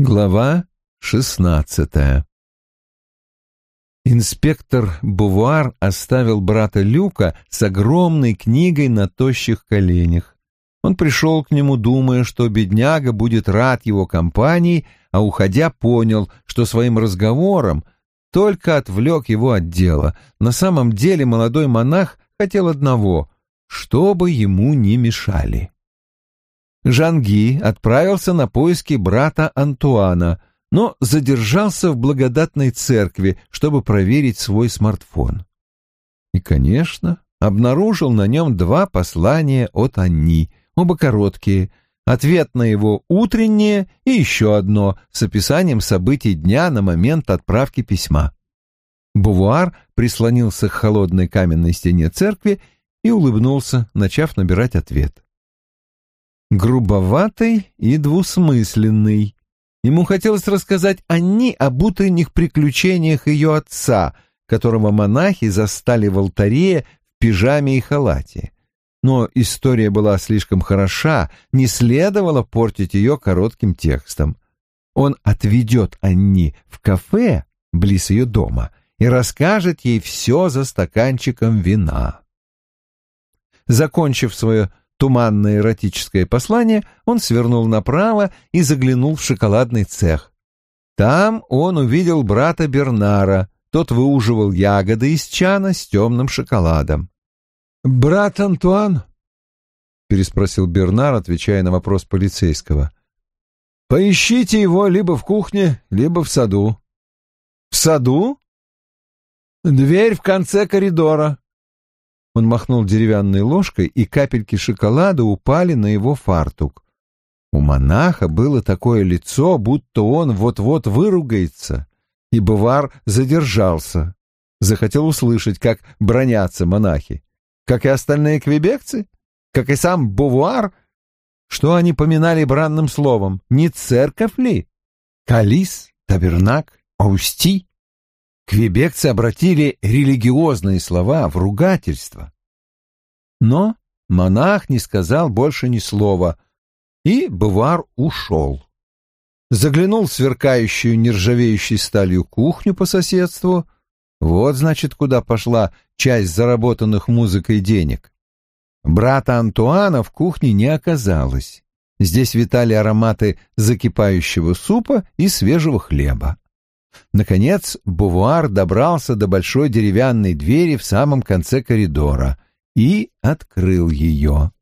Глава шестнадцатая Инспектор Бувар оставил брата Люка с огромной книгой на тощих коленях. Он пришел к нему, думая, что бедняга будет рад его компании, а уходя понял, что своим разговором только отвлек его от дела. На самом деле молодой монах хотел одного — чтобы ему не мешали. Жанги отправился на поиски брата Антуана, но задержался в благодатной церкви, чтобы проверить свой смартфон. И, конечно, обнаружил на нем два послания от Анни, оба короткие, ответ на его утреннее и еще одно с описанием событий дня на момент отправки письма. Бувуар прислонился к холодной каменной стене церкви и улыбнулся, начав набирать ответ грубоватый и двусмысленный. Ему хотелось рассказать Анни об утренних приключениях ее отца, которого монахи застали в алтаре в пижаме и халате. Но история была слишком хороша, не следовало портить ее коротким текстом. Он отведет Анни в кафе близ ее дома и расскажет ей все за стаканчиком вина. Закончив свое туманное эротическое послание, он свернул направо и заглянул в шоколадный цех. Там он увидел брата Бернара, тот выуживал ягоды из чана с темным шоколадом. «Брат Антуан?» — переспросил Бернар, отвечая на вопрос полицейского. «Поищите его либо в кухне, либо в саду». «В саду?» «Дверь в конце коридора», он махнул деревянной ложкой, и капельки шоколада упали на его фартук. У монаха было такое лицо, будто он вот-вот выругается, и Бувар задержался. Захотел услышать, как бронятся монахи. Как и остальные квебекцы? Как и сам Бувар? Что они поминали бранным словом? Не церковь ли? Калис, табернак, аусти? Квебекцы обратили религиозные слова в ругательство. Но монах не сказал больше ни слова, и Бувар ушел. Заглянул в сверкающую нержавеющей сталью кухню по соседству. Вот, значит, куда пошла часть заработанных музыкой денег. Брата Антуана в кухне не оказалось. Здесь витали ароматы закипающего супа и свежего хлеба. Наконец Бувуар добрался до большой деревянной двери в самом конце коридора и открыл ее.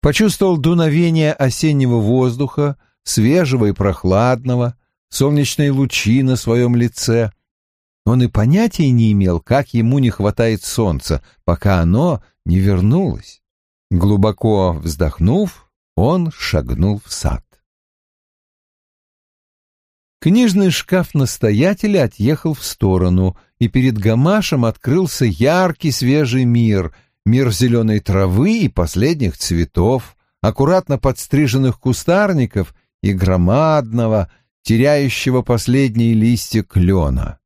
Почувствовал дуновение осеннего воздуха, свежего и прохладного, солнечные лучи на своем лице. Он и понятия не имел, как ему не хватает солнца, пока оно не вернулось. Глубоко вздохнув, он шагнул в сад. Книжный шкаф настоятеля отъехал в сторону, и перед Гамашем открылся яркий свежий мир, мир зеленой травы и последних цветов, аккуратно подстриженных кустарников и громадного, теряющего последние листья клена.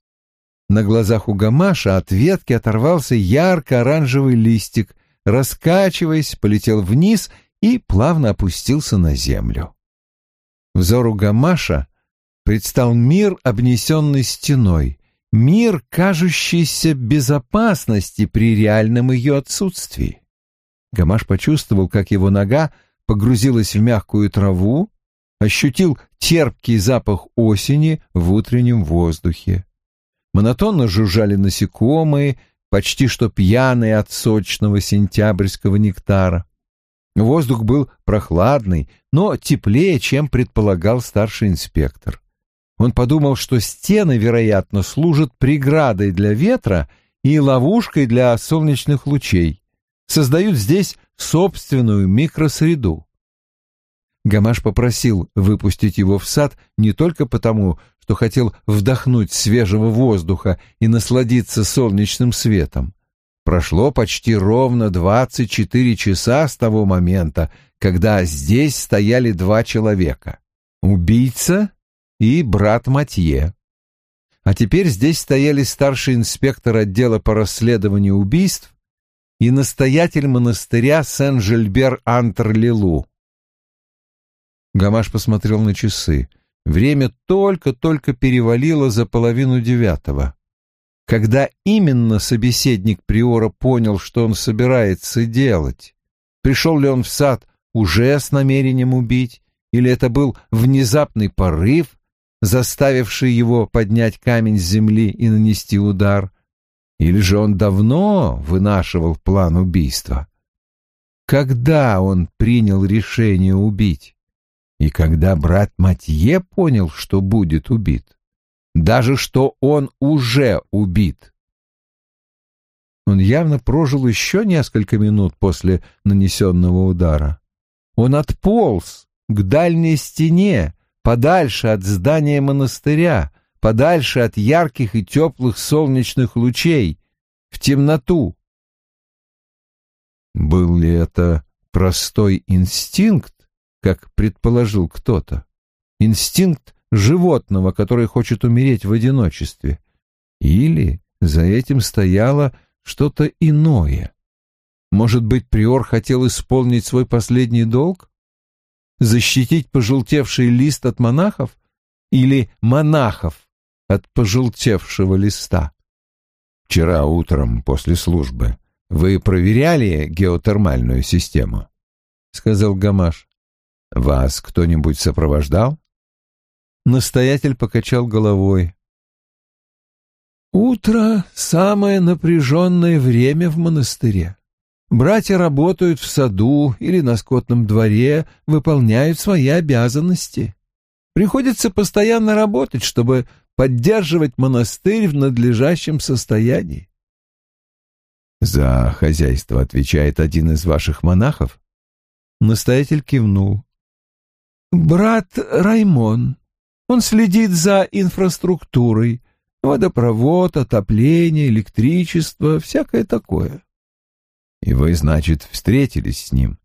На глазах у Гамаша от ветки оторвался ярко-оранжевый листик, раскачиваясь, полетел вниз и плавно опустился на землю. Взору Гамаша предстал мир, обнесенный стеной, мир, кажущийся безопасности при реальном ее отсутствии. Гамаш почувствовал, как его нога погрузилась в мягкую траву, ощутил терпкий запах осени в утреннем воздухе. Монотонно жужжали насекомые, почти что пьяные от сочного сентябрьского нектара. Воздух был прохладный, но теплее, чем предполагал старший инспектор. Он подумал, что стены, вероятно, служат преградой для ветра и ловушкой для солнечных лучей, создают здесь собственную микросреду. Гамаш попросил выпустить его в сад не только потому, что хотел вдохнуть свежего воздуха и насладиться солнечным светом. Прошло почти ровно двадцать четыре часа с того момента, когда здесь стояли два человека. Убийца и брат Матье. А теперь здесь стояли старший инспектор отдела по расследованию убийств и настоятель монастыря Сен-Жильбер-Антр-Лилу. Гамаш посмотрел на часы. время только-только перевалило за половину девятого. Когда именно собеседник Приора понял, что он собирается делать? Пришел ли он в сад уже с намерением убить, или это был внезапный порыв, заставивший его поднять камень с земли и нанести удар, или же он давно вынашивал план убийства? Когда он принял решение убить? И когда брат Матье понял, что будет убит? Даже что он уже убит? Он явно прожил еще несколько минут после нанесенного удара. Он отполз к дальней стене, подальше от здания монастыря, подальше от ярких и теплых солнечных лучей, в темноту. Был ли это простой инстинкт, как предположил кто-то? Инстинкт животного, который хочет умереть в одиночестве? Или за этим стояло что-то иное? Может быть, приор хотел исполнить свой последний долг? Защитить пожелтевший лист от монахов? Или монахов от пожелтевшего листа? Вчера утром после службы вы проверяли геотермальную систему? сказал Гамаш. Вас кто-нибудь сопровождал? Настоятель покачал головой. Утро — самое напряженное время в монастыре. Братья работают в саду или на скотном дворе, выполняют свои обязанности. Приходится постоянно работать, чтобы поддерживать монастырь в надлежащем состоянии. За хозяйство отвечает один из ваших монахов? Настоятель кивнул. Брат Раймон. Он следит за инфраструктурой, водопровод, отопление, электричество, всякое такое. И вы, значит, встретились с ним?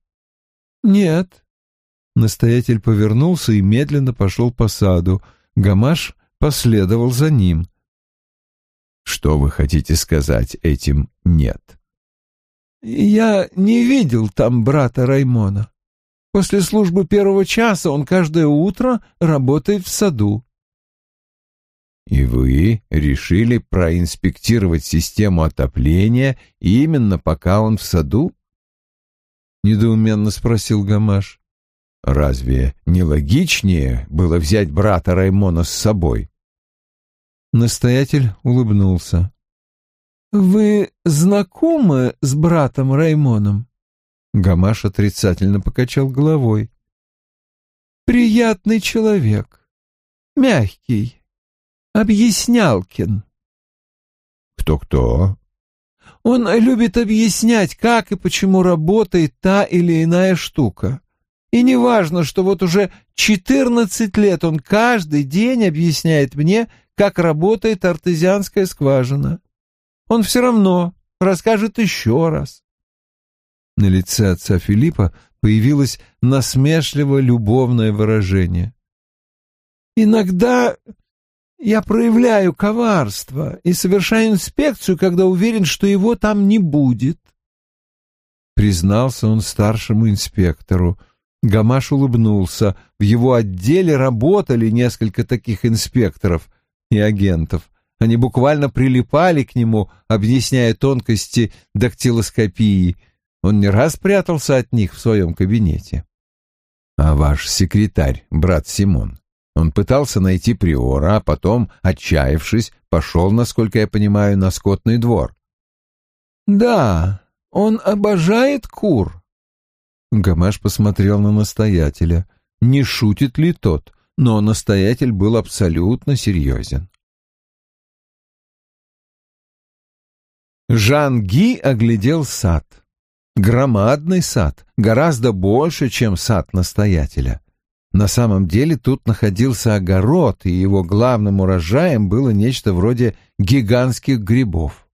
Нет. Настоятель повернулся и медленно пошел по саду. Гамаш последовал за ним. Что вы хотите сказать этим «нет»? Я не видел там брата Раймона. После службы первого часа он каждое утро работает в саду. И вы решили проинспектировать систему отопления именно пока он в саду? Недоуменно спросил Гамаш. Разве не логичнее было взять брата Раймона с собой? Настоятель улыбнулся. «Вы знакомы с братом Раймоном?» Гамаш отрицательно покачал головой. «Приятный человек. Мягкий. Объяснялкин». «Кто-кто?» «Он любит объяснять, как и почему работает та или иная штука. И не важно, что вот уже четырнадцать лет он каждый день объясняет мне, как работает артезианская скважина. Он все равно расскажет еще раз. На лице отца Филиппа появилось насмешливо любовное выражение. «Иногда я проявляю коварство и совершаю инспекцию, когда уверен, что его там не будет», — признался он старшему инспектору. Гамаш улыбнулся. В его отделе работали несколько таких инспекторов и агентов. Они буквально прилипали к нему, объясняя тонкости дактилоскопии. Он не раз прятался от них в своем кабинете. А ваш секретарь, брат Симон, он пытался найти приора, а потом, отчаявшись, пошел, насколько я понимаю, на скотный двор. «Да, он обожает кур». Гамаш посмотрел на настоятеля. Не шутит ли тот? но настоятель был абсолютно серьезен. Жан-Ги оглядел сад. Громадный сад, гораздо больше, чем сад настоятеля. На самом деле тут находился огород, и его главным урожаем было нечто вроде гигантских грибов.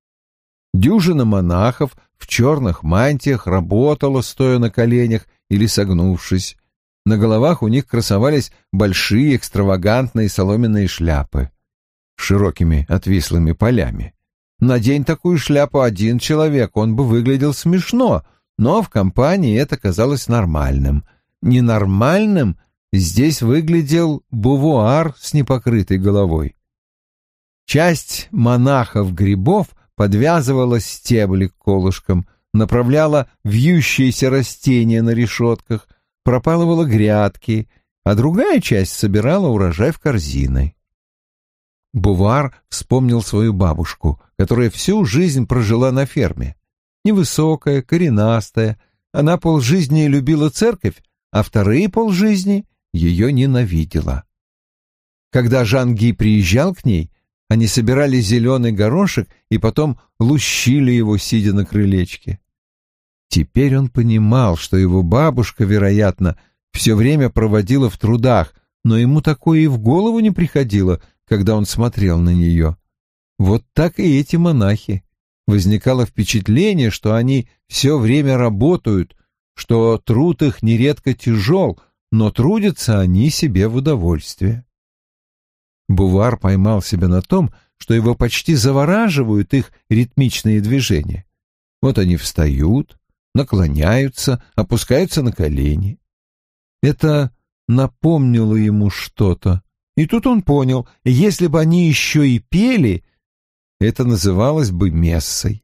Дюжина монахов в черных мантиях работала, стоя на коленях или согнувшись. На головах у них красовались большие экстравагантные соломенные шляпы с широкими отвислыми полями. Надень такую шляпу один человек, он бы выглядел смешно, но в компании это казалось нормальным. Ненормальным здесь выглядел бувуар с непокрытой головой. Часть монахов-грибов подвязывала стебли к колышкам, направляла вьющиеся растения на решетках, пропалывала грядки, а другая часть собирала урожай в корзины. Бувар вспомнил свою бабушку, которая всю жизнь прожила на ферме. Невысокая, коренастая, она полжизни любила церковь, а вторые полжизни ее ненавидела. Когда Жанги приезжал к ней, они собирали зеленый горошек и потом лущили его, сидя на крылечке. Теперь он понимал, что его бабушка, вероятно, все время проводила в трудах, но ему такое и в голову не приходило, когда он смотрел на нее. Вот так и эти монахи. Возникало впечатление, что они все время работают, что труд их нередко тяжел, но трудятся они себе в удовольствие. Бувар поймал себя на том, что его почти завораживают их ритмичные движения. Вот они встают, наклоняются, опускаются на колени. Это напомнило ему что-то. И тут он понял, если бы они еще и пели, это называлось бы мессой.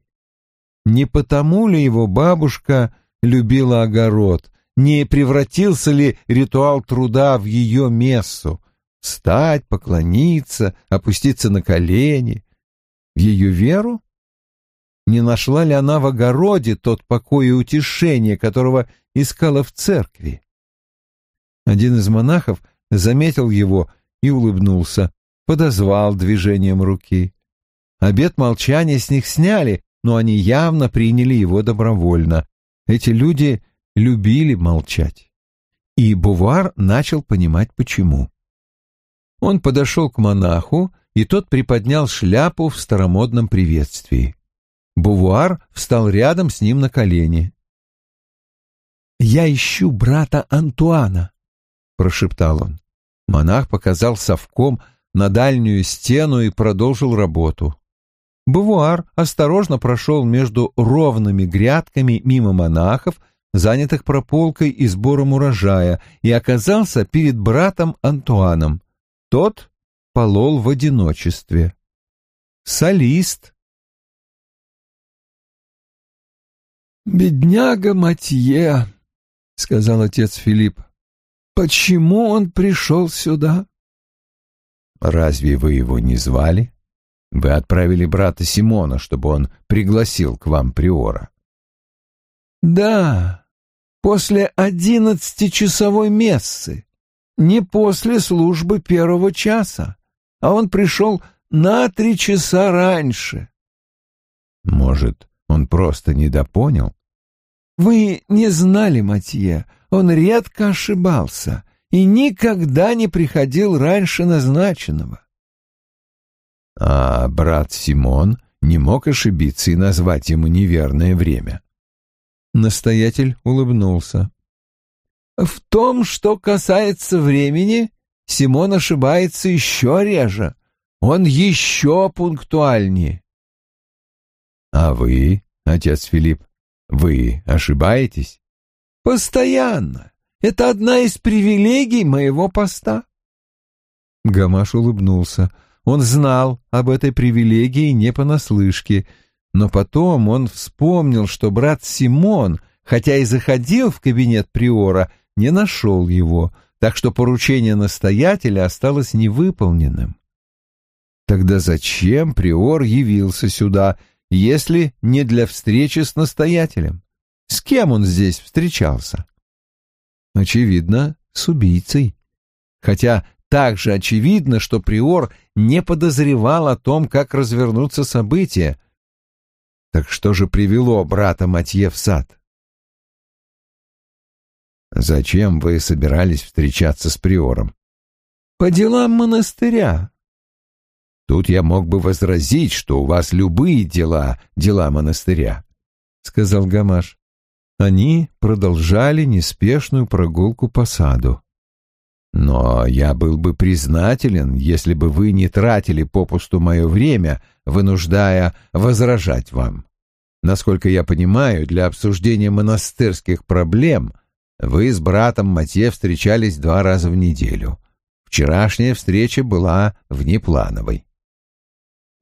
Не потому ли его бабушка любила огород, не превратился ли ритуал труда в ее мессу, встать, поклониться, опуститься на колени, в ее веру? Не нашла ли она в огороде тот покой и утешение, которого искала в церкви? Один из монахов заметил его и улыбнулся, подозвал движением руки. Обет молчания с них сняли, но они явно приняли его добровольно. Эти люди любили молчать. И Бувар начал понимать, почему. Он подошел к монаху, и тот приподнял шляпу в старомодном приветствии. Бувуар встал рядом с ним на колени. «Я ищу брата Антуана», — прошептал он. Монах показал совком на дальнюю стену и продолжил работу. Бувуар осторожно прошел между ровными грядками мимо монахов, занятых прополкой и сбором урожая, и оказался перед братом Антуаном. Тот полол в одиночестве. Солист. «Бедняга Матье», — сказал отец Филипп, — «почему он пришел сюда?» «Разве вы его не звали? Вы отправили брата Симона, чтобы он пригласил к вам приора». «Да, после одиннадцатичасовой мессы не после службы первого часа, а он пришел на три часа раньше. Может, он просто недопонял? Вы не знали, Матье, он редко ошибался и никогда не приходил раньше назначенного. А брат Симон не мог ошибиться и назвать ему неверное время. Настоятель улыбнулся. В том, что касается времени, Симон ошибается еще реже. Он еще пунктуальнее. А вы, отец Филипп, вы ошибаетесь? Постоянно. Это одна из привилегий моего поста. Гамаш улыбнулся. Он знал об этой привилегии не понаслышке, но потом он вспомнил, что брат Симон, хотя и заходил в кабинет приора, не нашел его, так что поручение настоятеля осталось невыполненным. Тогда зачем приор явился сюда, если не для встречи с настоятелем? С кем он здесь встречался? Очевидно, с убийцей. Хотя также очевидно, что приор не подозревал о том, как развернутся события. Так что же привело брата Матье в сад? Зачем вы собирались встречаться с приором? По делам монастыря. Тут я мог бы возразить, что у вас любые дела — дела монастыря, — сказал Гамаш. Они продолжали неспешную прогулку по саду. Но я был бы признателен, если бы вы не тратили попусту мое время, вынуждая возражать вам. Насколько я понимаю, для обсуждения монастырских проблем — Вы с братом Матье встречались два раза в неделю. Вчерашняя встреча была внеплановой.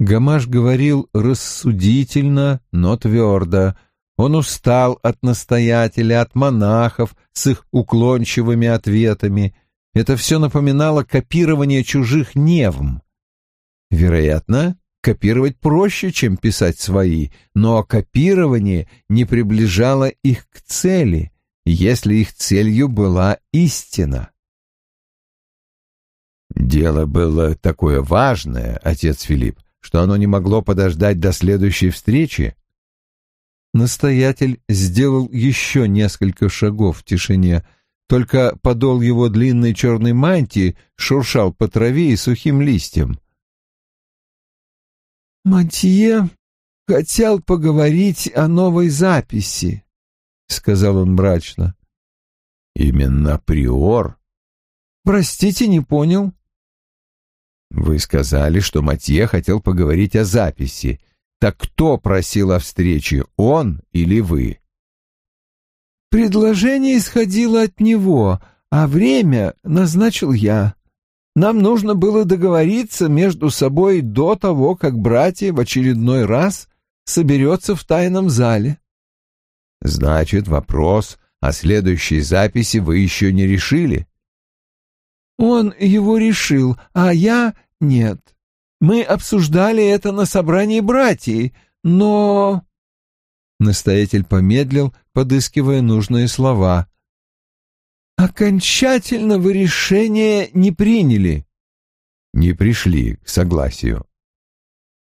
Гамаш говорил рассудительно, но твердо. Он устал от настоятеля, от монахов с их уклончивыми ответами. Это все напоминало копирование чужих невм. Вероятно, копировать проще, чем писать свои, но копирование не приближало их к цели, если их целью была истина. Дело было такое важное, отец Филипп, что оно не могло подождать до следующей встречи. Настоятель сделал еще несколько шагов в тишине, только подол его длинной черной мантии шуршал по траве и сухим листьям. «Матье хотел поговорить о новой записи», — сказал он мрачно. «Именно приор?» «Простите, не понял». «Вы сказали, что Матье хотел поговорить о записи. Так кто просил о встрече, он или вы?» «Предложение исходило от него, а время назначил я. Нам нужно было договориться между собой до того, как братья в очередной раз соберется в тайном зале». «Значит, вопрос о следующей записи вы еще не решили?» «Он его решил, а я нет. Мы обсуждали это на собрании братьев, но...» Настоятель помедлил, подыскивая нужные слова. «Окончательного решения не приняли». «Не пришли к согласию».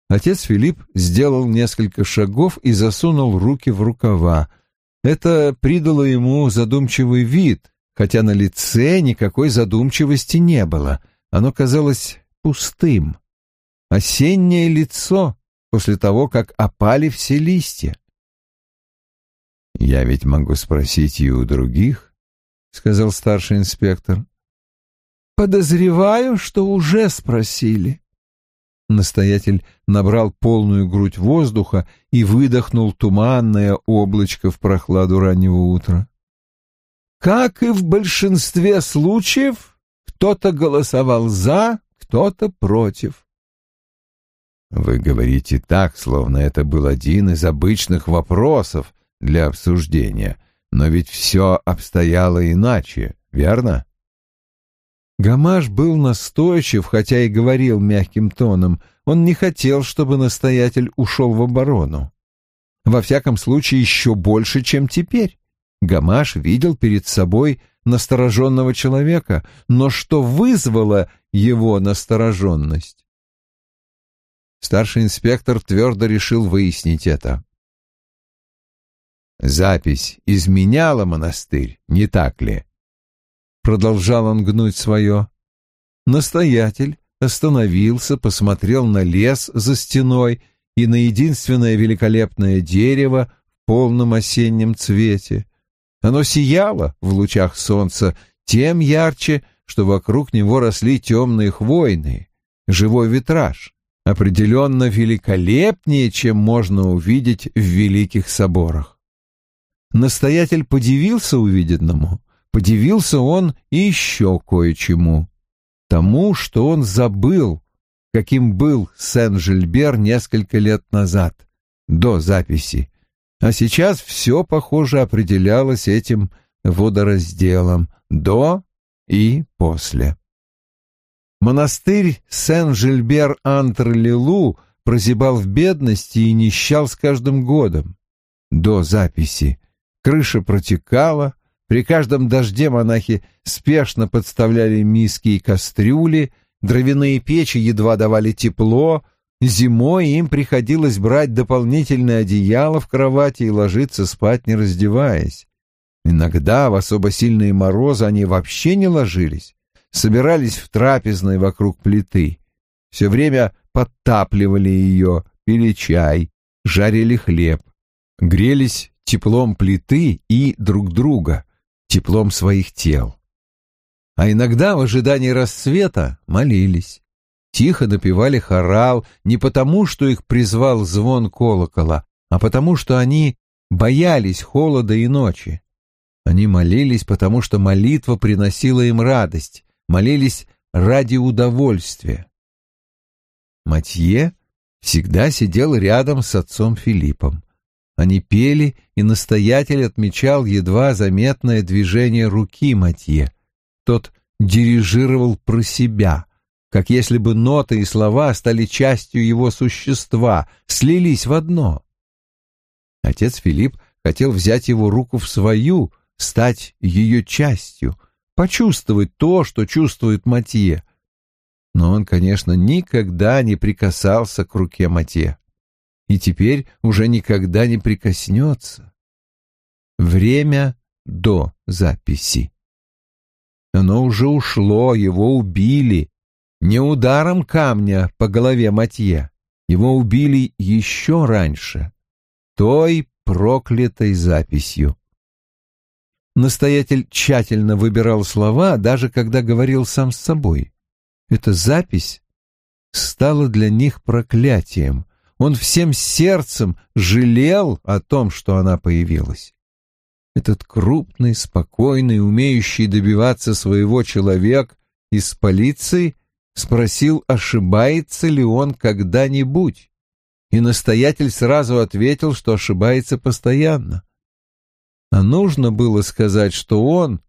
Отец Филипп сделал несколько шагов и засунул руки в рукава. Это придало ему задумчивый вид, хотя на лице никакой задумчивости не было. Оно казалось пустым. Осеннее лицо после того, как опали все листья. «Я ведь могу спросить и у других», — сказал старший инспектор. «Подозреваю, что уже спросили». Настоятель набрал полную грудь воздуха и выдохнул туманное облачко в прохладу раннего утра. «Как и в большинстве случаев, кто-то голосовал за, кто-то против». «Вы говорите так, словно это был один из обычных вопросов, для обсуждения, но ведь все обстояло иначе, верно? Гамаш был настойчив, хотя и говорил мягким тоном. Он не хотел, чтобы настоятель ушел в оборону. Во всяком случае, еще больше, чем теперь. Гамаш видел перед собой настороженного человека, но что вызвало его настороженность? Старший инспектор твердо решил выяснить это. Запись изменяла монастырь, не так ли? Продолжал он гнуть свое. Настоятель остановился, посмотрел на лес за стеной и на единственное великолепное дерево в полном осеннем цвете. Оно сияло в лучах солнца тем ярче, что вокруг него росли темные хвойные, живой витраж, определенно великолепнее, чем можно увидеть в великих соборах. Настоятель подивился увиденному, подивился он и еще кое-чему. Тому, что он забыл, каким был Сен-Жильбер несколько лет назад, до записи. А сейчас все, похоже, определялось этим водоразделом до и после. Монастырь Сен-Жильбер-Антр-Лилу прозябал в бедности и нищал с каждым годом. До записи крыша протекала, при каждом дожде монахи спешно подставляли миски и кастрюли, дровяные печи едва давали тепло, зимой им приходилось брать дополнительное одеяло в кровати и ложиться спать, не раздеваясь. Иногда в особо сильные морозы они вообще не ложились, собирались в трапезной вокруг плиты, все время подтапливали ее, пили чай, жарили хлеб, грелись теплом плиты и друг друга, теплом своих тел. А иногда в ожидании рассвета молились. Тихо напевали хорал не потому, что их призвал звон колокола, а потому, что они боялись холода и ночи. Они молились, потому что молитва приносила им радость, молились ради удовольствия. Матье всегда сидел рядом с отцом Филиппом. Они пели, и настоятель отмечал едва заметное движение руки Матье. Тот дирижировал про себя, как если бы ноты и слова стали частью его существа, слились в одно. Отец Филипп хотел взять его руку в свою, стать ее частью, почувствовать то, что чувствует Матье. Но он, конечно, никогда не прикасался к руке Матье и теперь уже никогда не прикоснется. Время до записи. Оно уже ушло, его убили. Не ударом камня по голове Матье. Его убили еще раньше. Той проклятой записью. Настоятель тщательно выбирал слова, даже когда говорил сам с собой. Эта запись стала для них проклятием. Он всем сердцем жалел о том, что она появилась. Этот крупный, спокойный, умеющий добиваться своего человек из полиции спросил, ошибается ли он когда-нибудь. И настоятель сразу ответил, что ошибается постоянно. А нужно было сказать, что он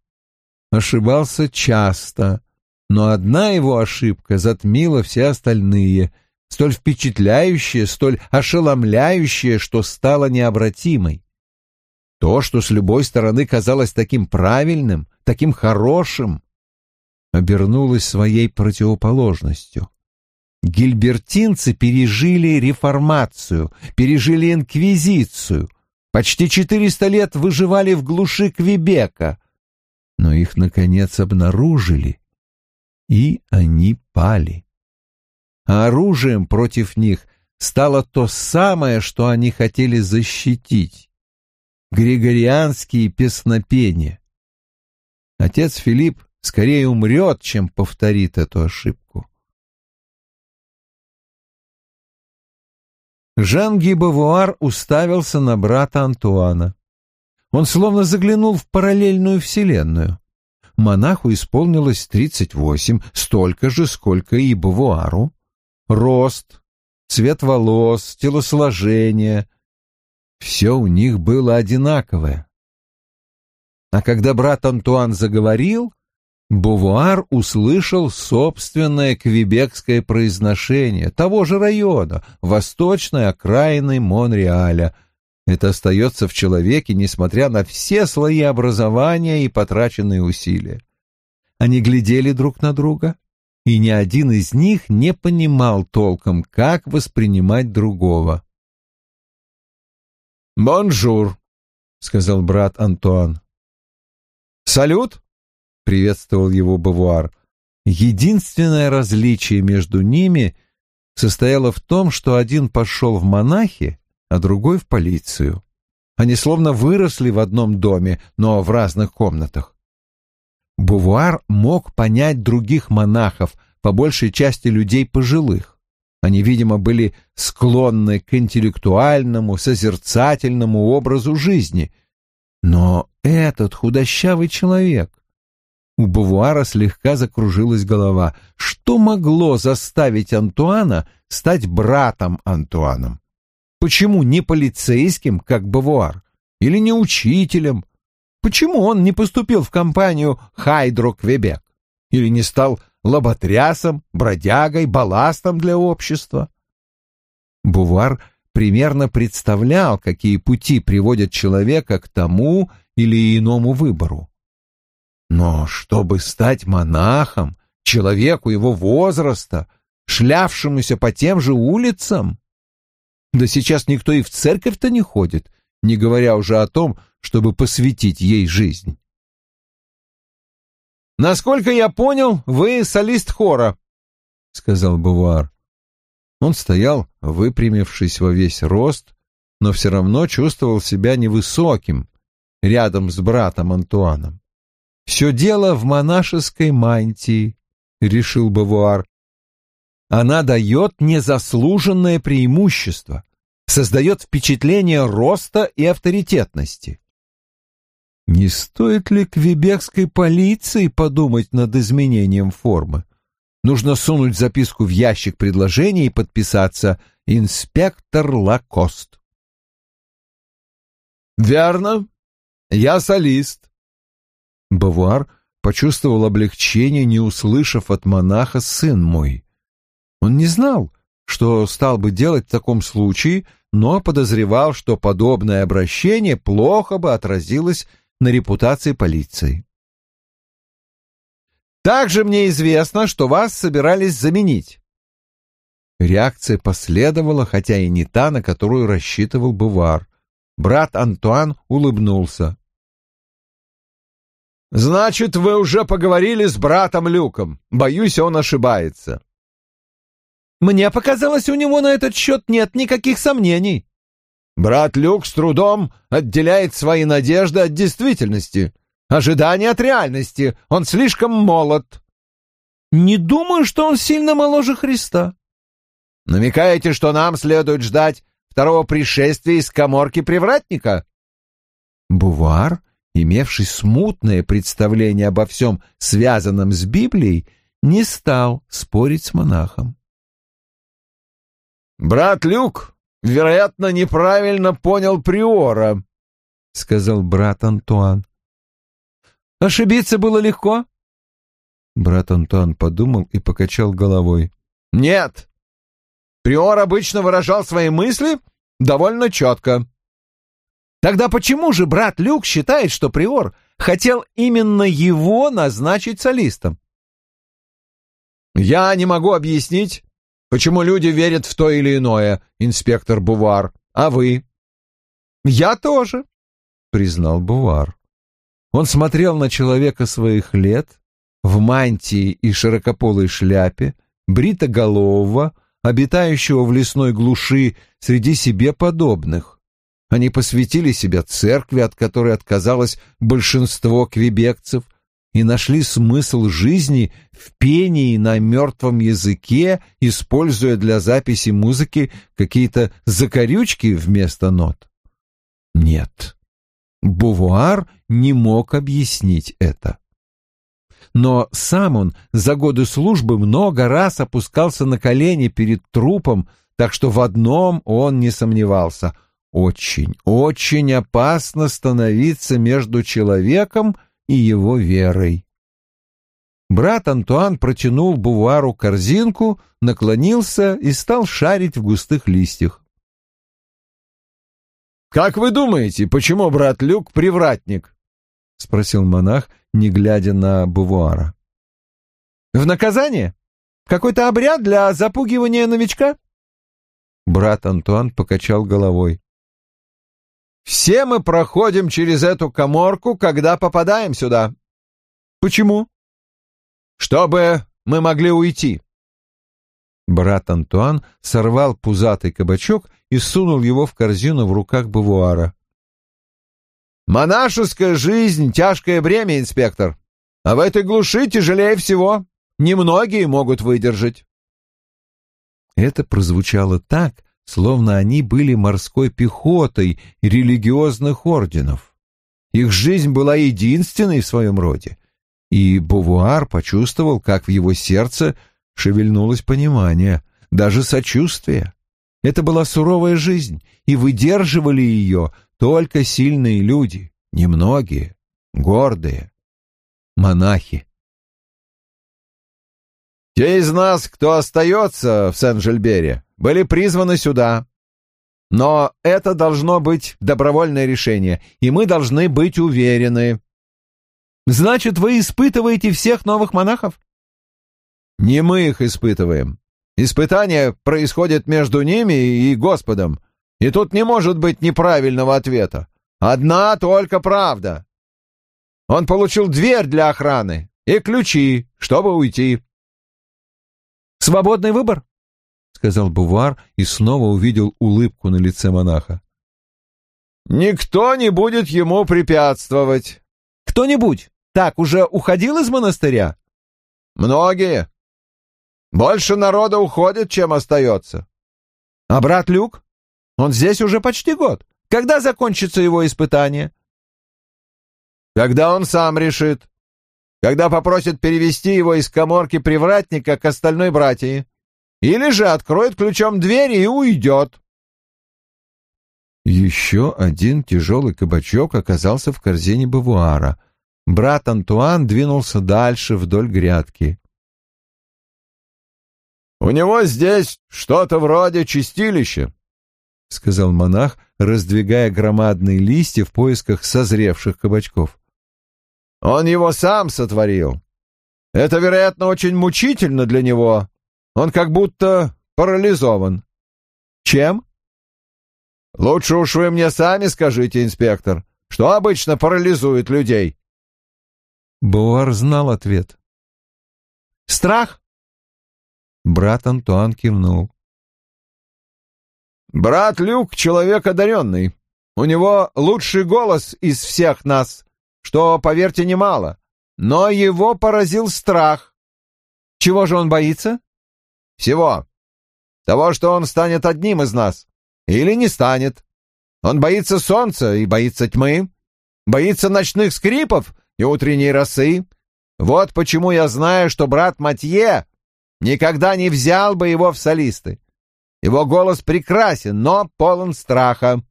ошибался часто, но одна его ошибка затмила все остальные, столь впечатляющая, столь ошеломляющая, что стала необратимой. То, что с любой стороны казалось таким правильным, таким хорошим, обернулось своей противоположностью. Гильбертинцы пережили реформацию, пережили инквизицию, почти четыреста лет выживали в глуши Квебека, но их, наконец, обнаружили, и они пали а оружием против них стало то самое, что они хотели защитить — григорианские песнопения. Отец Филипп скорее умрет, чем повторит эту ошибку. Жан Гибовуар уставился на брата Антуана. Он словно заглянул в параллельную вселенную. Монаху исполнилось тридцать восемь, столько же, сколько и Бавуару рост, цвет волос, телосложение. Все у них было одинаковое. А когда брат Антуан заговорил, Бувуар услышал собственное квебекское произношение того же района, восточной окраины Монреаля. Это остается в человеке, несмотря на все слои образования и потраченные усилия. Они глядели друг на друга, и ни один из них не понимал толком, как воспринимать другого. «Бонжур», — сказал брат Антуан. «Салют», — приветствовал его Бовуар. Единственное различие между ними состояло в том, что один пошел в монахи, а другой в полицию. Они словно выросли в одном доме, но в разных комнатах. Бовуар мог понять других монахов, по большей части людей пожилых. Они, видимо, были склонны к интеллектуальному, созерцательному образу жизни. Но этот худощавый человек... У Бувуара слегка закружилась голова. Что могло заставить Антуана стать братом Антуаном? Почему не полицейским, как Бавуар, или не учителем, Почему он не поступил в компанию Хайдро-Квебек? Или не стал лоботрясом, бродягой, балластом для общества? Бувар примерно представлял, какие пути приводят человека к тому или иному выбору. Но чтобы стать монахом, человеку его возраста, шлявшемуся по тем же улицам, да сейчас никто и в церковь-то не ходит, не говоря уже о том, чтобы посвятить ей жизнь. «Насколько я понял, вы солист хора», — сказал Бувар. Он стоял, выпрямившись во весь рост, но все равно чувствовал себя невысоким, рядом с братом Антуаном. «Все дело в монашеской мантии», — решил Бавуар. «Она дает незаслуженное преимущество, создает впечатление роста и авторитетности. Не стоит ли квебекской полиции подумать над изменением формы? Нужно сунуть записку в ящик предложений и подписаться «Инспектор Лакост». «Верно. Я солист». Бавуар почувствовал облегчение, не услышав от монаха «сын мой». Он не знал, что стал бы делать в таком случае, но подозревал, что подобное обращение плохо бы отразилось на репутации полиции. «Также мне известно, что вас собирались заменить». Реакция последовала, хотя и не та, на которую рассчитывал Бувар. Брат Антуан улыбнулся. «Значит, вы уже поговорили с братом Люком. Боюсь, он ошибается». «Мне показалось, у него на этот счет нет никаких сомнений». «Брат Люк с трудом отделяет свои надежды от действительности, ожидания от реальности. Он слишком молод». «Не думаю, что он сильно моложе Христа». «Намекаете, что нам следует ждать второго пришествия из коморки привратника?» Бувар имевший смутное представление обо всем, связанном с Библией, не стал спорить с монахом. «Брат Люк, вероятно, неправильно понял Приора», — сказал брат Антуан. «Ошибиться было легко?» Брат Антуан подумал и покачал головой. «Нет. Приор обычно выражал свои мысли довольно четко. Тогда почему же брат Люк считает, что Приор хотел именно его назначить солистом? Я не могу объяснить, почему люди верят в то или иное, инспектор Бувар. А вы? Я тоже, признал Бувар. Он смотрел на человека своих лет, в мантии и широкополой шляпе, бритоголового, обитающего в лесной глуши среди себе подобных. Они посвятили себя церкви, от которой отказалось большинство квебекцев, и нашли смысл жизни в пении на мертвом языке, используя для записи музыки какие-то закорючки вместо нот. Нет, Бувуар не мог объяснить это. Но сам он за годы службы много раз опускался на колени перед трупом, так что в одном он не сомневался — очень, очень опасно становиться между человеком и его верой. Брат Антуан протянул Бувару корзинку, наклонился и стал шарить в густых листьях. «Как вы думаете, почему брат Люк привратник?» — спросил монах, не глядя на Бувара. «В наказание? Какой-то обряд для запугивания новичка?» Брат Антуан покачал головой. Все мы проходим через эту коморку, когда попадаем сюда. Почему? Чтобы мы могли уйти. Брат Антуан сорвал пузатый кабачок и сунул его в корзину в руках Бавуара. «Монашеская жизнь — тяжкое бремя, инспектор, а в этой глуши тяжелее всего. Немногие могут выдержать». Это прозвучало так, словно они были морской пехотой религиозных орденов. Их жизнь была единственной в своем роде, и Бувуар почувствовал, как в его сердце шевельнулось понимание, даже сочувствие. Это была суровая жизнь, и выдерживали ее только сильные люди, немногие, гордые, монахи. Те из нас, кто остается в Сен-Жильбере, были призваны сюда. Но это должно быть добровольное решение, и мы должны быть уверены. Значит, вы испытываете всех новых монахов? Не мы их испытываем. Испытание происходит между ними и Господом, и тут не может быть неправильного ответа. Одна только правда. Он получил дверь для охраны и ключи, чтобы уйти. Свободный выбор? Сказал Бувар и снова увидел улыбку на лице монаха. Никто не будет ему препятствовать. Кто-нибудь так уже уходил из монастыря? Многие. Больше народа уходит, чем остается. А брат Люк? Он здесь уже почти год. Когда закончится его испытание? Когда он сам решит. Когда попросит перевести его из коморки привратника к остальной братье. Или же откроет ключом дверь и уйдет. Еще один тяжелый кабачок оказался в корзине бавуара. Брат Антуан двинулся дальше вдоль грядки. «У него здесь что-то вроде чистилища», — сказал монах, раздвигая громадные листья в поисках созревших кабачков. «Он его сам сотворил. Это, вероятно, очень мучительно для него. Он как будто парализован». «Чем?» «Лучше уж вы мне сами скажите, инспектор, что обычно парализует людей?» Буар знал ответ. «Страх?» Брат Антуан кивнул. «Брат Люк — человек одаренный. У него лучший голос из всех нас, что, поверьте, немало. Но его поразил страх. Чего же он боится? Всего. Того, что он станет одним из нас. Или не станет. Он боится солнца и боится тьмы. Боится ночных скрипов и утренней росы. Вот почему я знаю, что брат Матье никогда не взял бы его в солисты. Его голос прекрасен, но полон страха.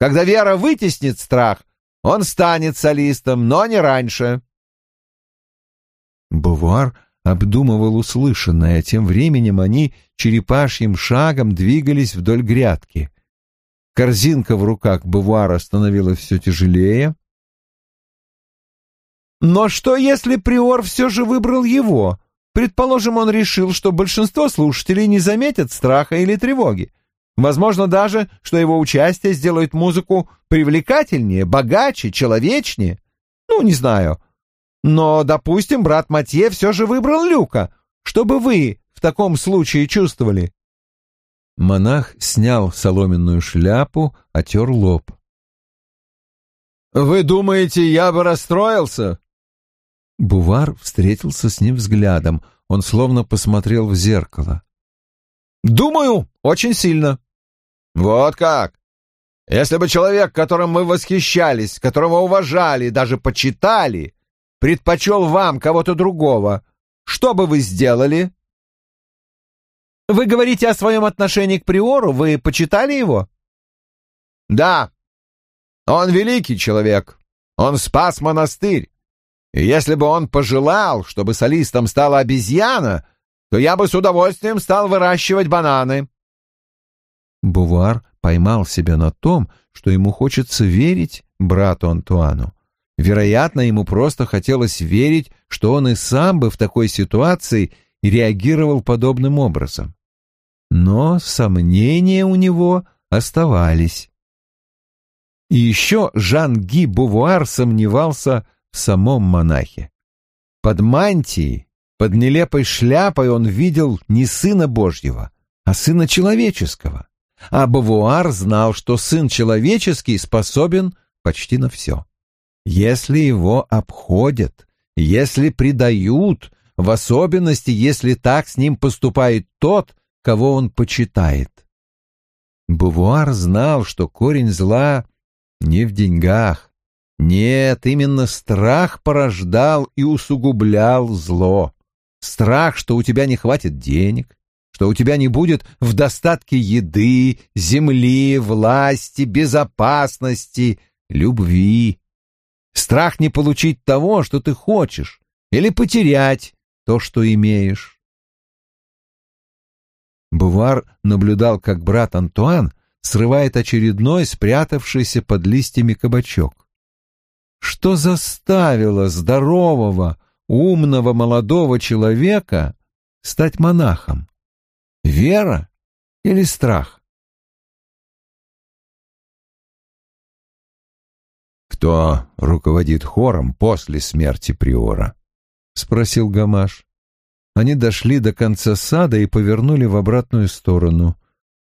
Когда вера вытеснит страх, он станет солистом, но не раньше. Бувар обдумывал услышанное, а тем временем они черепашьим шагом двигались вдоль грядки. Корзинка в руках Бувара становилась все тяжелее. «Но что, если Приор все же выбрал его?» Предположим, он решил, что большинство слушателей не заметят страха или тревоги. Возможно даже, что его участие сделает музыку привлекательнее, богаче, человечнее. Ну, не знаю. Но, допустим, брат Матье все же выбрал Люка. Что бы вы в таком случае чувствовали? Монах снял соломенную шляпу, отер лоб. «Вы думаете, я бы расстроился?» Бувар встретился с ним взглядом. Он словно посмотрел в зеркало. «Думаю, очень сильно». «Вот как? Если бы человек, которым мы восхищались, которого уважали, даже почитали, предпочел вам кого-то другого, что бы вы сделали?» «Вы говорите о своем отношении к Приору? Вы почитали его?» «Да. Он великий человек. Он спас монастырь. И если бы он пожелал, чтобы солистом стала обезьяна, то я бы с удовольствием стал выращивать бананы. Бувар поймал себя на том, что ему хочется верить брату Антуану. Вероятно, ему просто хотелось верить, что он и сам бы в такой ситуации реагировал подобным образом. Но сомнения у него оставались. И еще Жан-Ги Бувуар сомневался в самом монахе. Под мантией, под нелепой шляпой он видел не сына Божьего, а сына человеческого. А Бавуар знал, что сын человеческий способен почти на все. Если его обходят, если предают, в особенности, если так с ним поступает тот, кого он почитает. Бувуар знал, что корень зла не в деньгах, нет, именно страх порождал и усугублял зло. Страх, что у тебя не хватит денег, что у тебя не будет в достатке еды, земли, власти, безопасности, любви. Страх не получить того, что ты хочешь, или потерять то, что имеешь. Бувар наблюдал, как брат Антуан срывает очередной спрятавшийся под листьями кабачок. Что заставило здорового, умного молодого человека стать монахом? Вера или страх? «Кто руководит хором после смерти приора?» — спросил Гамаш. Они дошли до конца сада и повернули в обратную сторону.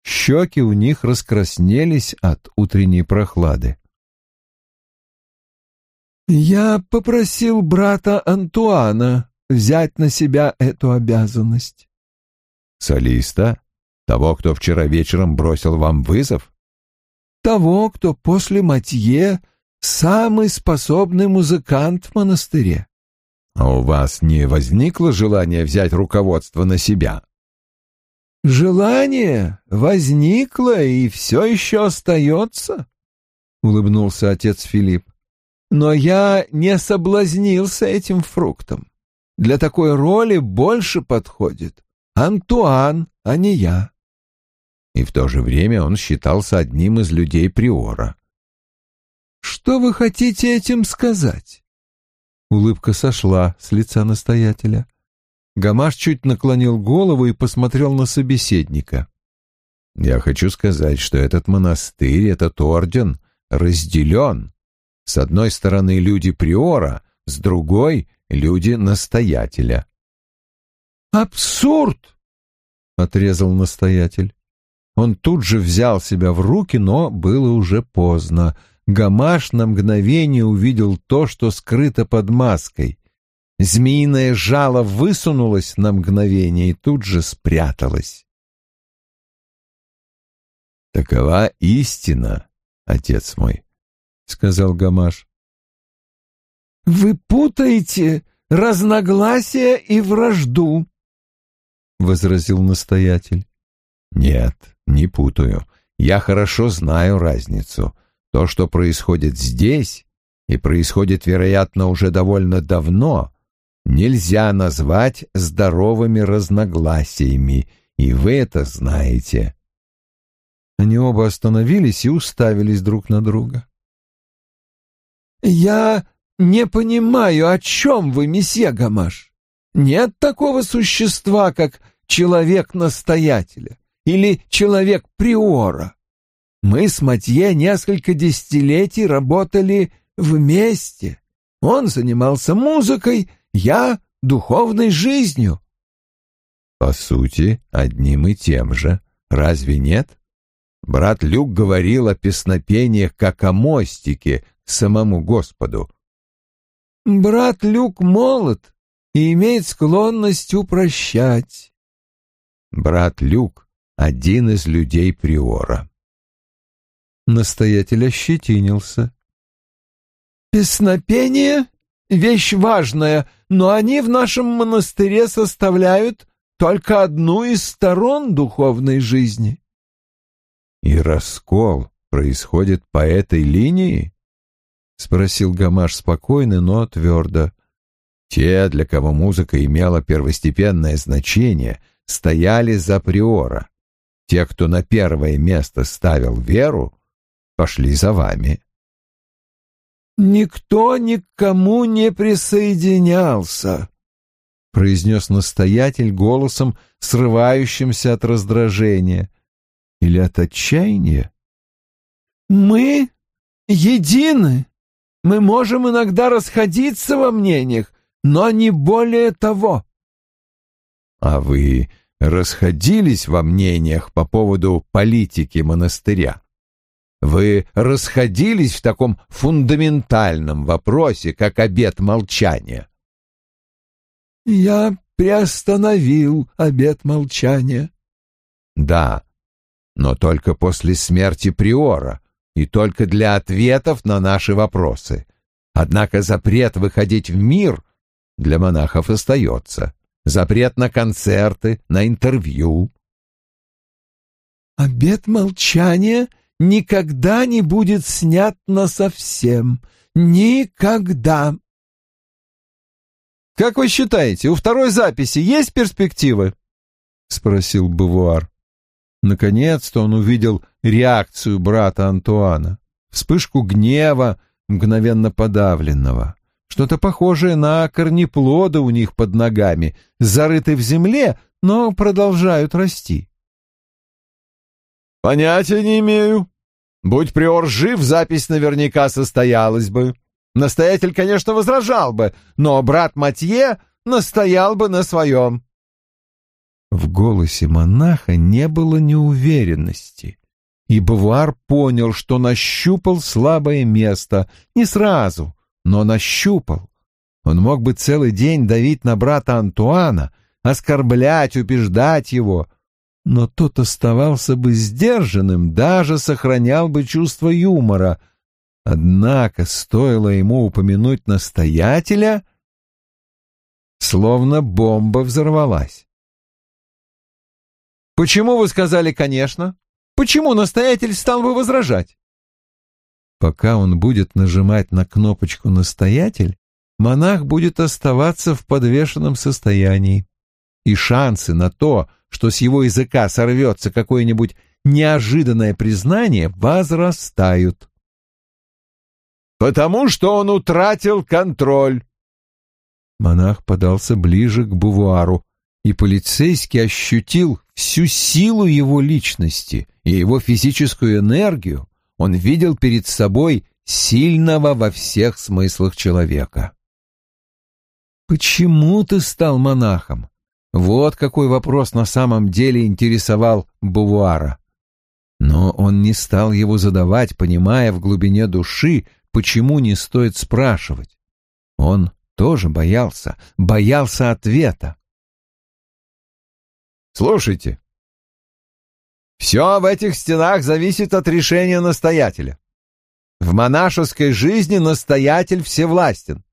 Щеки у них раскраснелись от утренней прохлады. «Я попросил брата Антуана взять на себя эту обязанность». «Солиста? Того, кто вчера вечером бросил вам вызов?» «Того, кто после Матье самый способный музыкант в монастыре. А у вас не возникло желания взять руководство на себя? Желание возникло и все еще остается, — улыбнулся отец Филипп. Но я не соблазнился этим фруктом. Для такой роли больше подходит Антуан, а не я. И в то же время он считался одним из людей Приора. Что вы хотите этим сказать? Улыбка сошла с лица настоятеля. Гамаш чуть наклонил голову и посмотрел на собеседника. «Я хочу сказать, что этот монастырь, этот орден разделен. С одной стороны люди приора, с другой — люди настоятеля». «Абсурд!» — отрезал настоятель. Он тут же взял себя в руки, но было уже поздно. Гамаш на мгновение увидел то, что скрыто под маской. Змеиное жало высунулось на мгновение и тут же спряталось. «Такова истина, отец мой», — сказал Гамаш. «Вы путаете разногласия и вражду», — возразил настоятель. «Нет, не путаю. Я хорошо знаю разницу. То, что происходит здесь, и происходит, вероятно, уже довольно давно, нельзя назвать здоровыми разногласиями, и вы это знаете. Они оба остановились и уставились друг на друга. «Я не понимаю, о чем вы, месье Гамаш. Нет такого существа, как человек-настоятеля или человек-приора. Мы с Матье несколько десятилетий работали вместе. Он занимался музыкой, я — духовной жизнью. По сути, одним и тем же. Разве нет? Брат Люк говорил о песнопениях как о мостике к самому Господу. Брат Люк молод и имеет склонность упрощать. Брат Люк — один из людей Приора. Настоятель ощетинился. «Песнопение — вещь важная, но они в нашем монастыре составляют только одну из сторон духовной жизни». «И раскол происходит по этой линии?» — спросил Гамаш спокойно, но твердо. «Те, для кого музыка имела первостепенное значение, стояли за приора. Те, кто на первое место ставил веру, пошли за вами. «Никто ни к кому не присоединялся», — произнес настоятель голосом, срывающимся от раздражения или от отчаяния. «Мы едины. Мы можем иногда расходиться во мнениях, но не более того». «А вы расходились во мнениях по поводу политики монастыря?» Вы расходились в таком фундаментальном вопросе, как обет молчания. Я приостановил обет молчания. Да, но только после смерти приора и только для ответов на наши вопросы. Однако запрет выходить в мир для монахов остается. Запрет на концерты, на интервью. Обет молчания — никогда не будет снят насовсем. Никогда. «Как вы считаете, у второй записи есть перспективы?» — спросил Бавуар. Наконец-то он увидел реакцию брата Антуана, вспышку гнева, мгновенно подавленного. Что-то похожее на корнеплоды у них под ногами, зарыты в земле, но продолжают расти. Понятия не имею. Будь приор жив, запись наверняка состоялась бы. Настоятель, конечно, возражал бы, но брат Матье настоял бы на своем. В голосе монаха не было неуверенности, и Бавуар понял, что нащупал слабое место, не сразу, но нащупал. Он мог бы целый день давить на брата Антуана, оскорблять, убеждать его, но тот оставался бы сдержанным, даже сохранял бы чувство юмора. Однако стоило ему упомянуть настоятеля, словно бомба взорвалась. «Почему вы сказали «конечно»? Почему настоятель стал бы возражать?» Пока он будет нажимать на кнопочку «настоятель», монах будет оставаться в подвешенном состоянии. И шансы на то, что с его языка сорвется какое-нибудь неожиданное признание, возрастают. «Потому что он утратил контроль». Монах подался ближе к бувуару, и полицейский ощутил всю силу его личности и его физическую энергию. Он видел перед собой сильного во всех смыслах человека. «Почему ты стал монахом?» Вот какой вопрос на самом деле интересовал Бувуара. Но он не стал его задавать, понимая в глубине души, почему не стоит спрашивать. Он тоже боялся, боялся ответа. «Слушайте, все в этих стенах зависит от решения настоятеля. В монашеской жизни настоятель всевластен.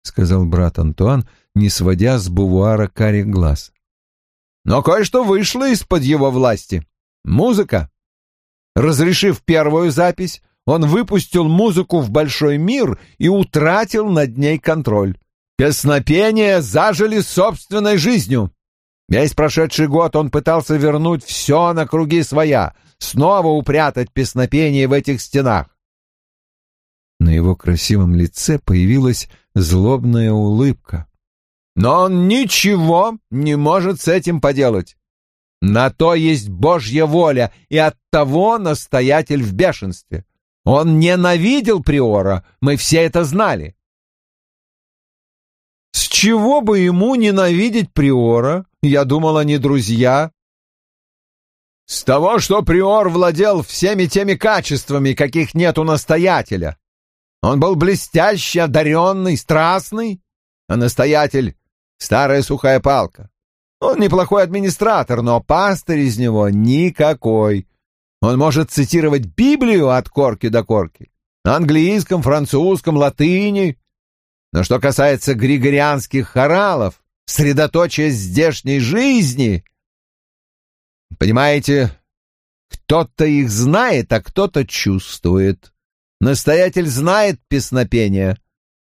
— сказал брат Антуан, не сводя с бувуара карих глаз. «Но кое-что вышло из-под его власти. Музыка. Разрешив первую запись, он выпустил музыку в большой мир и утратил над ней контроль. Песнопения зажили собственной жизнью. Весь прошедший год он пытался вернуть все на круги своя, снова упрятать песнопение в этих стенах. На его красивом лице появилась злобная улыбка. Но он ничего не может с этим поделать. На то есть Божья воля, и оттого настоятель в бешенстве. Он ненавидел Приора, мы все это знали. С чего бы ему ненавидеть Приора? Я думал, они друзья. С того, что Приор владел всеми теми качествами, каких нет у настоятеля. Он был блестящий, одаренный, страстный, а настоятель — старая сухая палка. Он неплохой администратор, но пастырь из него никакой. Он может цитировать Библию от корки до корки, на английском, французском, латыни. Но что касается григорианских хоралов, средоточия здешней жизни... Понимаете, кто-то их знает, а кто-то чувствует. Настоятель знает песнопения.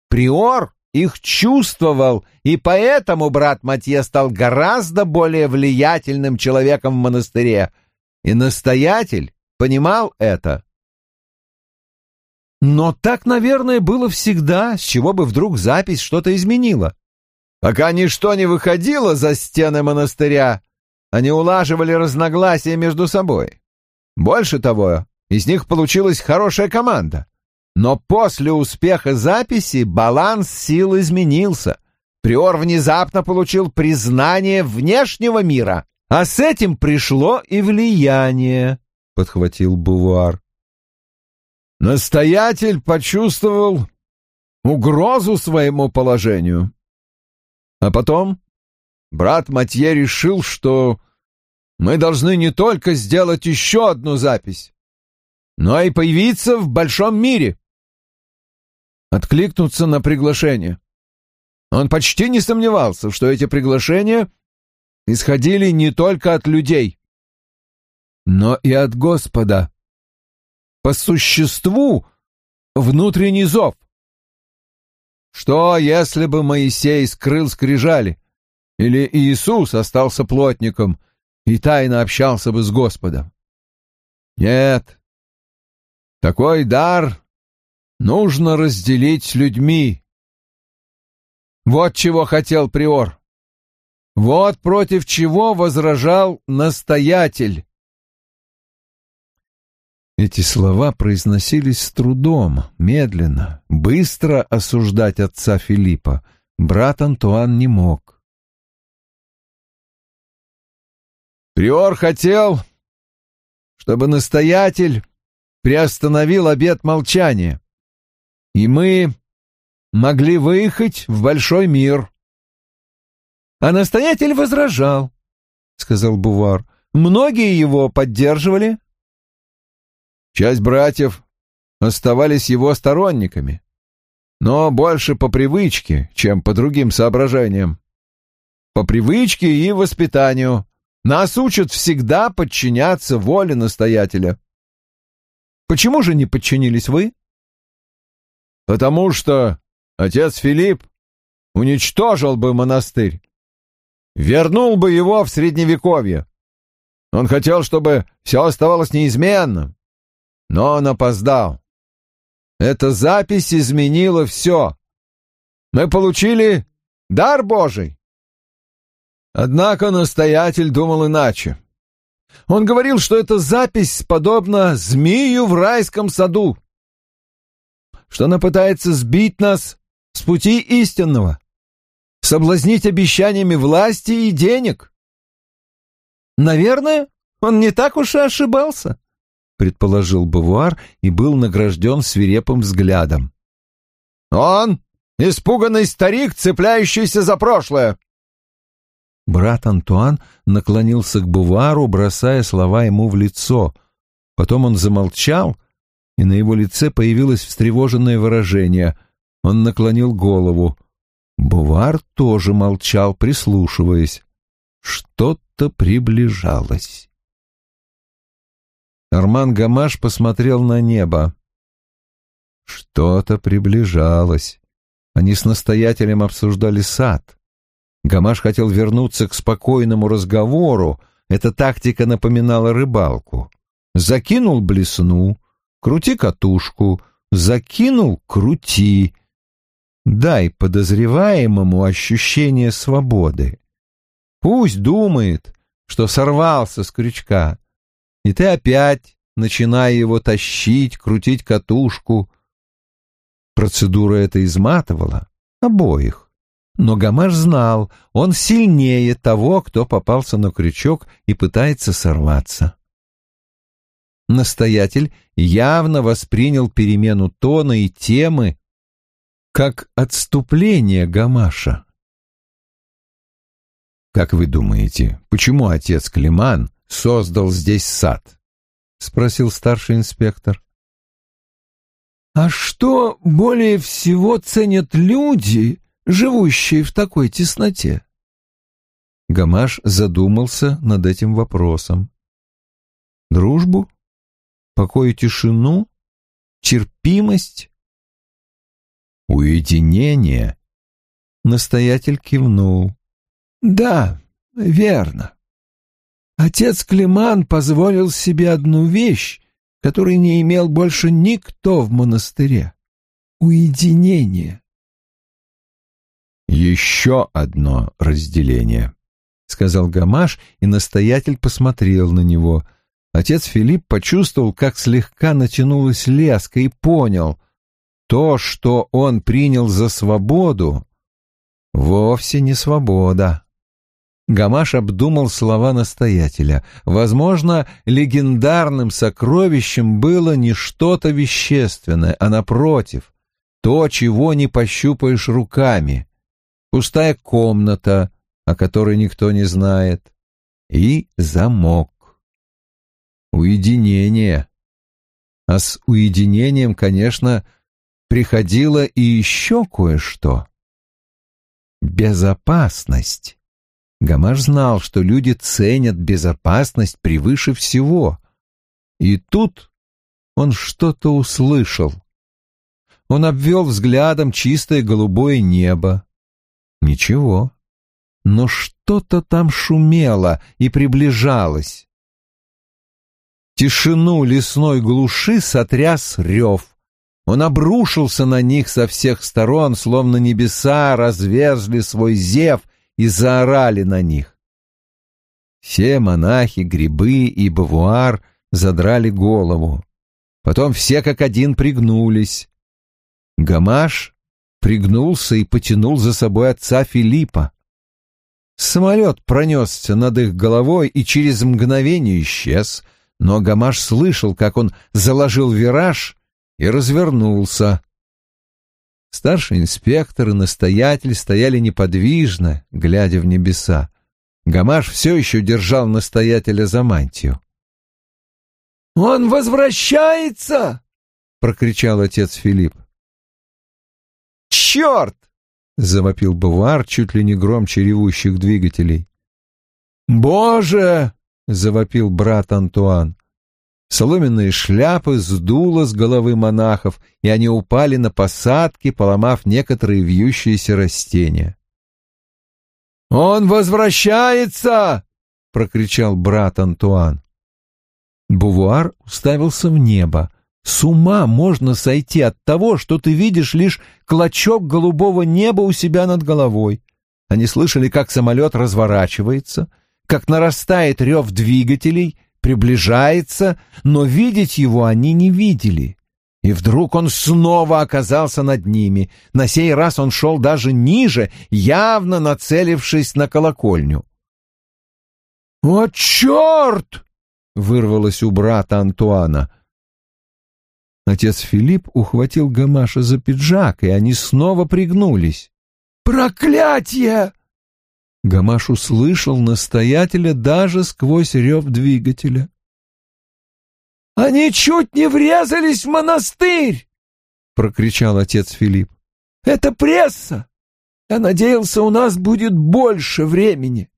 Приор их чувствовал, и поэтому брат Матье стал гораздо более влиятельным человеком в монастыре. И настоятель понимал это. Но так, наверное, было всегда, с чего бы вдруг запись что-то изменила. Пока ничто не выходило за стены монастыря, они улаживали разногласия между собой. Больше того, из них получилась хорошая команда. Но после успеха записи баланс сил изменился. Приор внезапно получил признание внешнего мира, а с этим пришло и влияние, — подхватил Бувар. Настоятель почувствовал угрозу своему положению. А потом брат Матье решил, что мы должны не только сделать еще одну запись, но и появиться в большом мире. Откликнуться на приглашение. Он почти не сомневался, что эти приглашения исходили не только от людей, но и от Господа. По существу внутренний зов. Что, если бы Моисей скрыл скрижали, или Иисус остался плотником и тайно общался бы с Господом? Нет, такой дар нужно разделить с людьми. Вот чего хотел приор. Вот против чего возражал настоятель. Эти слова произносились с трудом, медленно, быстро осуждать отца Филиппа. Брат Антуан не мог. Приор хотел, чтобы настоятель приостановил обет молчания, и мы могли выехать в большой мир. А настоятель возражал, — сказал Бувар. Многие его поддерживали. Часть братьев оставались его сторонниками, но больше по привычке, чем по другим соображениям. По привычке и воспитанию. Нас учат всегда подчиняться воле настоятеля. Почему же не подчинились вы? Потому что отец Филипп уничтожил бы монастырь, вернул бы его в Средневековье. Он хотел, чтобы все оставалось неизменным, но он опоздал. Эта запись изменила все. Мы получили дар Божий. Однако настоятель думал иначе. Он говорил, что эта запись подобна змею в райском саду, что она пытается сбить нас с пути истинного, соблазнить обещаниями власти и денег. Наверное, он не так уж и ошибался, предположил Бавуар и был награжден свирепым взглядом. Он испуганный старик, цепляющийся за прошлое. Брат Антуан наклонился к Бувару, бросая слова ему в лицо. Потом он замолчал, и на его лице появилось встревоженное выражение. Он наклонил голову. Бувар тоже молчал, прислушиваясь. Что-то приближалось. Арман Гамаш посмотрел на небо. Что-то приближалось. Они с настоятелем обсуждали сад. Гамаш хотел вернуться к спокойному разговору, эта тактика напоминала рыбалку. Закинул блесну, крути катушку, закинул — крути. Дай подозреваемому ощущение свободы. Пусть думает, что сорвался с крючка, и ты опять, начиная его тащить, крутить катушку. Процедура эта изматывала обоих. Но Гамаш знал, он сильнее того, кто попался на крючок и пытается сорваться. Настоятель явно воспринял перемену тона и темы как отступление Гамаша. «Как вы думаете, почему отец Климан создал здесь сад?» — спросил старший инспектор. «А что более всего ценят люди живущие в такой тесноте? Гамаш задумался над этим вопросом. Дружбу? Покой и тишину? Терпимость? Уединение? Настоятель кивнул. Да, верно. Отец Климан позволил себе одну вещь, которой не имел больше никто в монастыре — уединение. «Еще одно разделение», — сказал Гамаш, и настоятель посмотрел на него. Отец Филипп почувствовал, как слегка натянулась леска, и понял, то, что он принял за свободу, вовсе не свобода. Гамаш обдумал слова настоятеля. Возможно, легендарным сокровищем было не что-то вещественное, а напротив, то, чего не пощупаешь руками пустая комната, о которой никто не знает, и замок. Уединение. А с уединением, конечно, приходило и еще кое-что. Безопасность. Гамаш знал, что люди ценят безопасность превыше всего. И тут он что-то услышал. Он обвел взглядом чистое голубое небо, Ничего. Но что-то там шумело и приближалось. Тишину лесной глуши сотряс рев. Он обрушился на них со всех сторон, словно небеса разверзли свой зев и заорали на них. Все монахи, грибы и бавуар задрали голову. Потом все как один пригнулись. Гамаш пригнулся и потянул за собой отца Филиппа. Самолет пронесся над их головой и через мгновение исчез, но Гамаш слышал, как он заложил вираж и развернулся. Старший инспектор и настоятель стояли неподвижно, глядя в небеса. Гамаш все еще держал настоятеля за мантию. «Он возвращается!» — прокричал отец Филипп. «Черт!» — завопил Бувар чуть ли не громче ревущих двигателей. «Боже!» — завопил брат Антуан. Соломенные шляпы сдуло с головы монахов, и они упали на посадки, поломав некоторые вьющиеся растения. «Он возвращается!» — прокричал брат Антуан. Бувуар уставился в небо. С ума можно сойти от того, что ты видишь лишь клочок голубого неба у себя над головой. Они слышали, как самолет разворачивается, как нарастает рев двигателей, приближается, но видеть его они не видели. И вдруг он снова оказался над ними. На сей раз он шел даже ниже, явно нацелившись на колокольню. «О, черт!» — вырвалось у брата Антуана. Отец Филипп ухватил Гамаша за пиджак, и они снова пригнулись. «Проклятие!» Гамаш услышал настоятеля даже сквозь рев двигателя. «Они чуть не врезались в монастырь!» — прокричал отец Филипп. «Это пресса! Я надеялся, у нас будет больше времени!»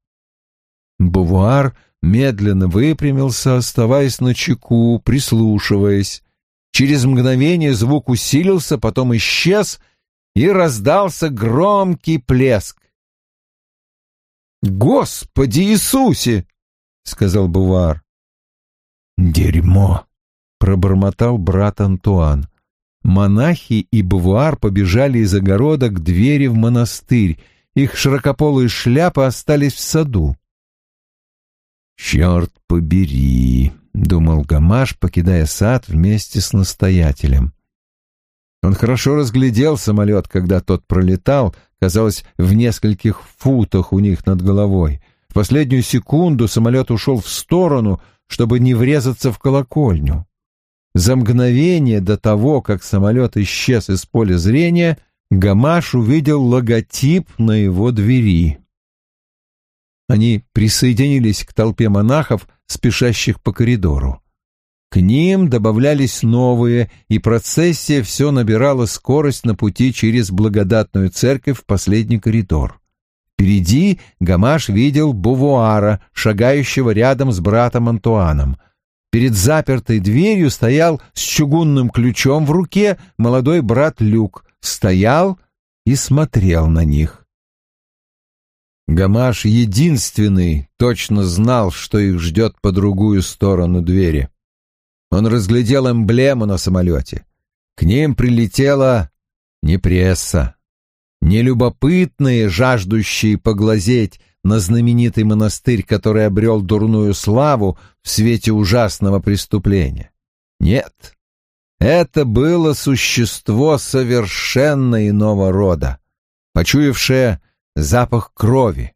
Бувуар медленно выпрямился, оставаясь на чеку, прислушиваясь. Через мгновение звук усилился, потом исчез, и раздался громкий плеск. «Господи Иисусе!» — сказал Бувар. «Дерьмо!» — пробормотал брат Антуан. Монахи и Бувар побежали из огорода к двери в монастырь. Их широкополые шляпы остались в саду. «Черт побери!» — думал Гамаш, покидая сад вместе с настоятелем. Он хорошо разглядел самолет, когда тот пролетал, казалось, в нескольких футах у них над головой. В последнюю секунду самолет ушел в сторону, чтобы не врезаться в колокольню. За мгновение до того, как самолет исчез из поля зрения, Гамаш увидел логотип на его двери. Они присоединились к толпе монахов, спешащих по коридору. К ним добавлялись новые, и процессия все набирала скорость на пути через благодатную церковь в последний коридор. Впереди Гамаш видел Бувуара, шагающего рядом с братом Антуаном. Перед запертой дверью стоял с чугунным ключом в руке молодой брат Люк, стоял и смотрел на них. Гамаш единственный точно знал, что их ждет по другую сторону двери. Он разглядел эмблему на самолете. К ним прилетела не пресса, не любопытные, жаждущие поглазеть на знаменитый монастырь, который обрел дурную славу в свете ужасного преступления. Нет, это было существо совершенно иного рода, почуявшее запах крови,